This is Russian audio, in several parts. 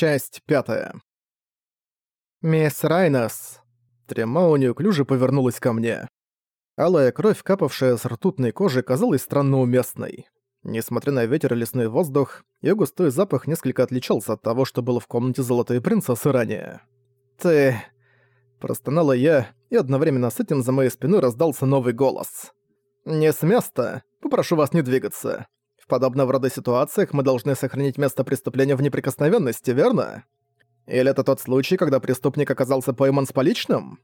Часть пятая. «Мисс Райнос!» Тремао неуклюже повернулась ко мне. Алая кровь, капавшая с ртутной кожи, казалась странно уместной. Несмотря на ветер и лесной воздух, её густой запах несколько отличался от того, что было в комнате Золотой Принцессы ранее. «Ты...» Простонала я, и одновременно с этим за моей спиной раздался новый голос. «Не с места. Попрошу вас не двигаться. Подобного рода ситуациях мы должны сохранить место преступления в неприкосновенности, верно? Или это тот случай, когда преступник оказался пойман с поличным?»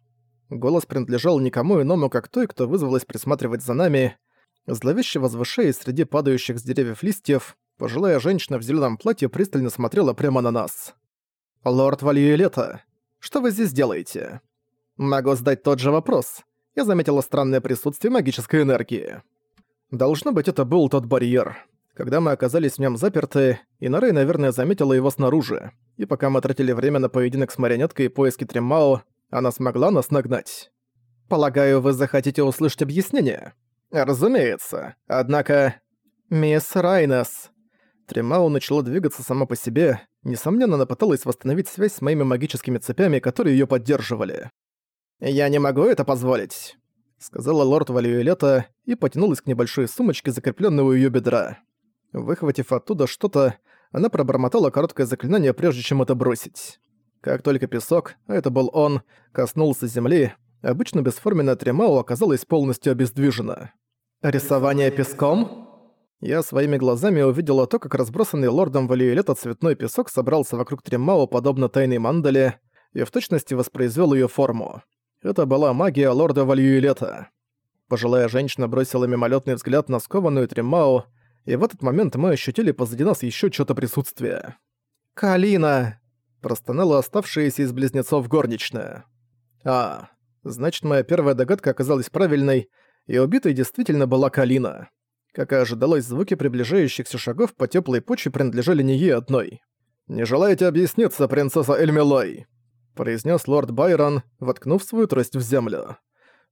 Голос принадлежал никому иному, как той, кто вызвалась присматривать за нами. Зловеще возвышаясь среди падающих с деревьев листьев, пожилая женщина в зеленом платье пристально смотрела прямо на нас. «Лорд Вальюэлета, что вы здесь делаете?» «Могу задать тот же вопрос. Я заметила странное присутствие магической энергии». Должно быть, это был тот барьер. Когда мы оказались в нем заперты, Инарей, наверное, заметила его снаружи. И пока мы тратили время на поединок с марионеткой и поиски Тремао, она смогла нас нагнать. Полагаю, вы захотите услышать объяснение? Разумеется. Однако... Мисс Райнес... Тремао начала двигаться сама по себе. Несомненно, она пыталась восстановить связь с моими магическими цепями, которые её поддерживали. «Я не могу это позволить», — сказала лорд Валюэлета и потянулась к небольшой сумочке, закреплённой у её бедра. Выхватив оттуда что-то, она пробормотала короткое заклинание, прежде чем это бросить. Как только песок, а это был он, коснулся земли, обычно бесформенная тремау оказалась полностью обездвижена. «Рисование песком?» Я своими глазами увидела то, как разбросанный лордом Валиэлета цветной песок собрался вокруг Тремао подобно тайной мандале и в точности воспроизвел ее форму. Это была магия лорда Вальюэлета. Пожилая женщина бросила мимолетный взгляд на скованную Тремао, и в этот момент мы ощутили позади нас еще что-то присутствие. «Калина!» – простонала оставшаяся из близнецов горничная. «А, значит, моя первая догадка оказалась правильной, и убитой действительно была Калина». Как и ожидалось, звуки приближающихся шагов по теплой почве принадлежали не ей одной. «Не желаете объясниться, принцесса Эльмилой?» произнес лорд Байрон, воткнув свою трость в землю.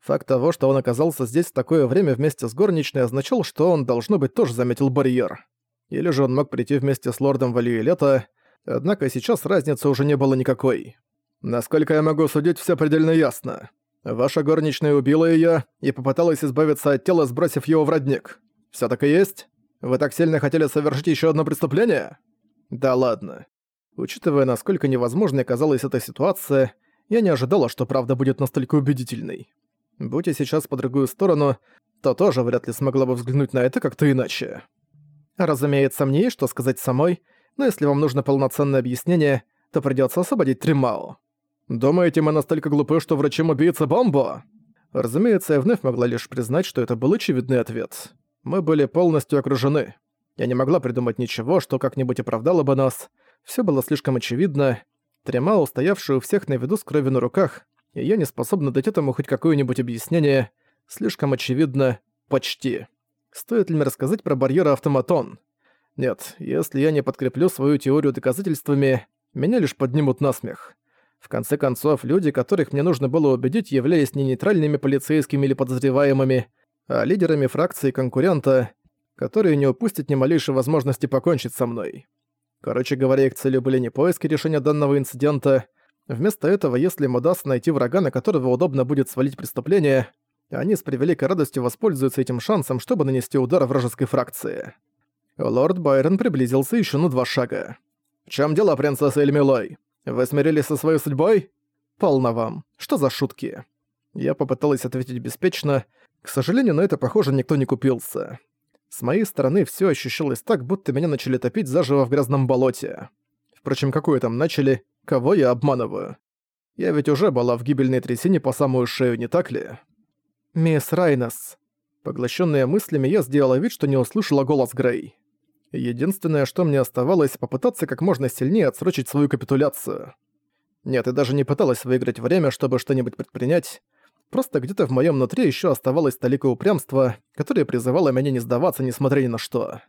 Факт того, что он оказался здесь в такое время вместе с горничной, означал, что он, должно быть, тоже заметил барьер. Или же он мог прийти вместе с лордом Валиэлета, однако сейчас разницы уже не было никакой. Насколько я могу судить, все предельно ясно. Ваша горничная убила ее и попыталась избавиться от тела, сбросив его в родник. Все так и есть? Вы так сильно хотели совершить еще одно преступление? Да ладно. Учитывая, насколько невозможной казалась эта ситуация, я не ожидала, что правда будет настолько убедительной. Будь я сейчас по другую сторону, то тоже вряд ли смогла бы взглянуть на это как-то иначе. Разумеется, мне есть что сказать самой, но если вам нужно полноценное объяснение, то придётся освободить Тримао. Думаете, мы настолько глупы, что врачим убийца бомбу? Разумеется, я вновь могла лишь признать, что это был очевидный ответ. Мы были полностью окружены. Я не могла придумать ничего, что как-нибудь оправдало бы нас. Все было слишком очевидно. Тремау, стоявшую у всех на виду с кровью на руках, и я не способна дать этому хоть какое-нибудь объяснение. Слишком очевидно. Почти. Стоит ли мне рассказать про барьеры автоматон? Нет, если я не подкреплю свою теорию доказательствами, меня лишь поднимут на смех. В конце концов, люди, которых мне нужно было убедить, являясь не нейтральными полицейскими или подозреваемыми, а лидерами фракции конкурента, которые не упустят ни малейшей возможности покончить со мной. Короче говоря, их целью были не поиски решения данного инцидента. Вместо этого, если им удастся найти врага, на которого удобно будет свалить преступление, они с превеликой радостью воспользуются этим шансом, чтобы нанести удар вражеской фракции. Лорд Байрон приблизился еще на два шага. «В чем дело, принцесса Эльмилой? Вы смирились со своей судьбой?» «Полно вам. Что за шутки?» Я попыталась ответить беспечно, к сожалению, на это, похоже, никто не купился. С моей стороны все ощущалось так, будто меня начали топить заживо в грязном болоте. Впрочем, какое там начали, кого я обманываю? Я ведь уже была в гибельной трясине по самую шею, не так ли? «Мисс Райнес». Поглощенная мыслями, я сделала вид, что не услышала голос Грей. Единственное, что мне оставалось, попытаться как можно сильнее отсрочить свою капитуляцию. Нет, и даже не пыталась выиграть время, чтобы что-нибудь предпринять. Просто где-то в моем внутри еще оставалось толика упрямства, которое призывало меня не сдаваться, несмотря ни на что.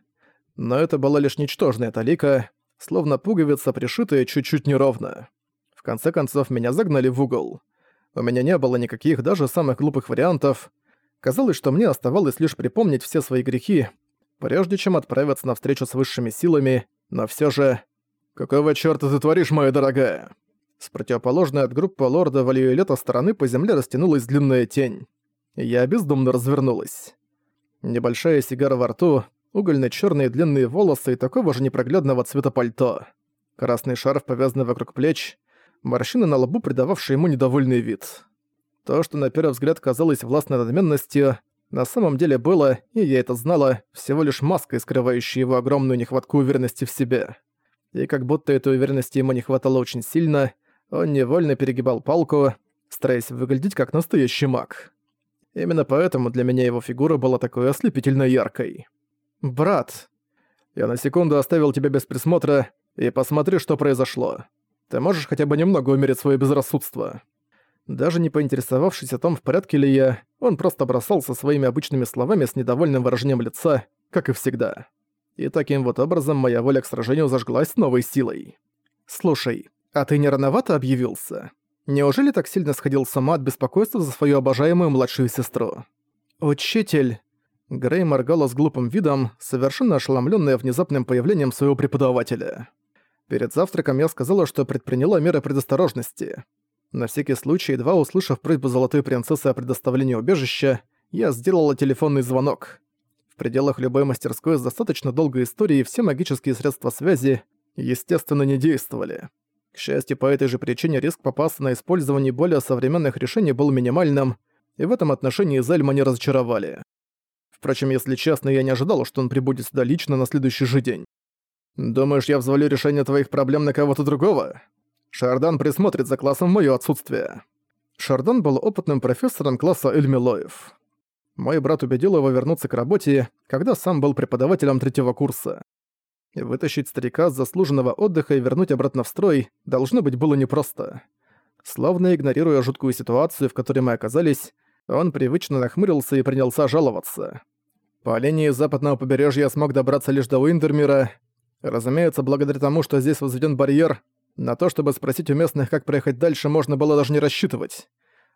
Но это была лишь ничтожная талика, словно пуговица, пришитая чуть-чуть неровно. В конце концов, меня загнали в угол. У меня не было никаких, даже самых глупых вариантов. Казалось, что мне оставалось лишь припомнить все свои грехи, прежде чем отправиться на встречу с высшими силами, но все же... «Какого чёрта ты творишь, моя дорогая?» С противоположной от группы лорда Валиолета стороны по земле растянулась длинная тень. Я бездумно развернулась. Небольшая сигара во рту, угольно-чёрные длинные волосы и такого же непроглядного цвета пальто. Красный шарф, повязанный вокруг плеч, морщины на лбу, придававшие ему недовольный вид. То, что на первый взгляд казалось властной надменностью, на самом деле было, и я это знала, всего лишь маской, скрывающей его огромную нехватку уверенности в себе. И как будто этой уверенности ему не хватало очень сильно, он невольно перегибал палку, стараясь выглядеть как настоящий маг. Именно поэтому для меня его фигура была такой ослепительно яркой. «Брат, я на секунду оставил тебя без присмотра, и посмотри, что произошло. Ты можешь хотя бы немного умерить свое безрассудство?» Даже не поинтересовавшись о том, в порядке ли я, он просто бросался своими обычными словами с недовольным выражением лица, как и всегда. И таким вот образом моя воля к сражению зажглась новой силой. «Слушай, а ты не рановато объявился? Неужели так сильно сходил с ума от беспокойства за свою обожаемую младшую сестру?» «Учитель...» Грей моргала с глупым видом, совершенно ошеломленная внезапным появлением своего преподавателя. Перед завтраком я сказала, что предприняла меры предосторожности. На всякий случай, едва услышав просьбу Золотой Принцессы о предоставлении убежища, я сделала телефонный звонок. В пределах любой мастерской с достаточно долгой историей все магические средства связи, естественно, не действовали. К счастью, по этой же причине риск попасться на использование более современных решений был минимальным, и в этом отношении Зельма не разочаровали. Впрочем, если честно, я не ожидал, что он прибудет сюда лично на следующий же день. «Думаешь, я взвалю решение твоих проблем на кого-то другого?» Шардан присмотрит за классом в моё отсутствие. Шардан был опытным профессором класса Эльмилоев. Мой брат убедил его вернуться к работе, когда сам был преподавателем третьего курса. Вытащить старика с заслуженного отдыха и вернуть обратно в строй должно быть было непросто. Словно игнорируя жуткую ситуацию, в которой мы оказались, он привычно нахмурился и принялся жаловаться. По линии западного побережья смог добраться лишь до Уиндермира. Разумеется, благодаря тому, что здесь возведен барьер, на то, чтобы спросить у местных, как проехать дальше, можно было даже не рассчитывать.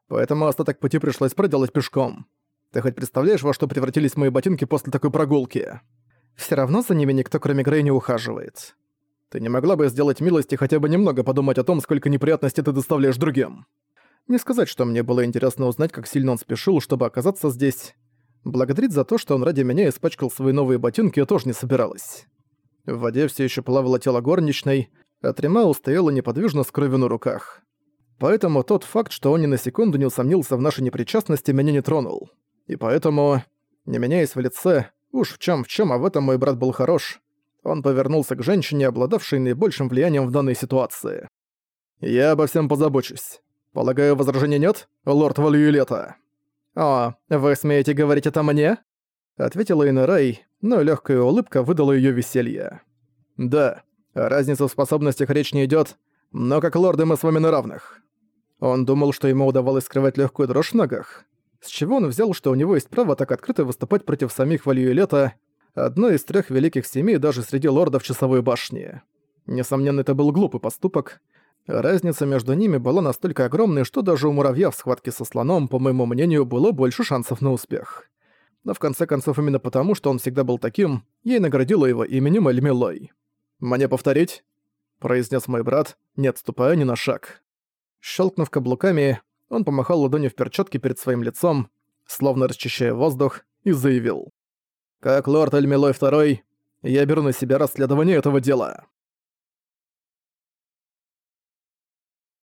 Поэтому остаток пути пришлось проделать пешком. Ты хоть представляешь, во что превратились мои ботинки после такой прогулки? Все равно за ними никто, кроме Грей, не ухаживает. Ты не могла бы сделать милость и хотя бы немного подумать о том, сколько неприятностей ты доставляешь другим? Не сказать, что мне было интересно узнать, как сильно он спешил, чтобы оказаться здесь. Благодарить за то, что он ради меня испачкал свои новые ботинки, я тоже не собиралась. В воде все еще плавало тело горничной, а Тримау стояла неподвижно с кровью на руках. Поэтому тот факт, что он ни на секунду не усомнился в нашей непричастности, меня не тронул. И поэтому, не меняясь в лице, уж в чем в чем, а в этом мой брат был хорош, он повернулся к женщине, обладавшей наибольшим влиянием в данной ситуации. «Я обо всем позабочусь. Полагаю, возражения нет, лорд Валюэлета?» «О, вы смеете говорить это мне?» Ответила Инерей, но легкая улыбка выдала ее веселье. «Да, разница в способностях речь не идет, но как лорды мы с вами на равных. Он думал, что ему удавалось скрывать легкую дрожь в ногах. С чего он взял, что у него есть право так открыто выступать против самих Валюэлета, одной из трех великих семей даже среди лордов Часовой башни? Несомненно, это был глупый поступок. Разница между ними была настолько огромной, что даже у муравья в схватке со слоном, по моему мнению, было больше шансов на успех. Но в конце концов именно потому, что он всегда был таким, я и наградила его именем Эльмилой. «Мне повторить?» – произнес мой брат, не отступая ни на шаг. Щелкнув каблуками, он помахал ладонью в перчатке перед своим лицом, словно расчищая воздух, и заявил. «Как лорд Эльмилой II, я беру на себя расследование этого дела».